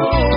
Oh.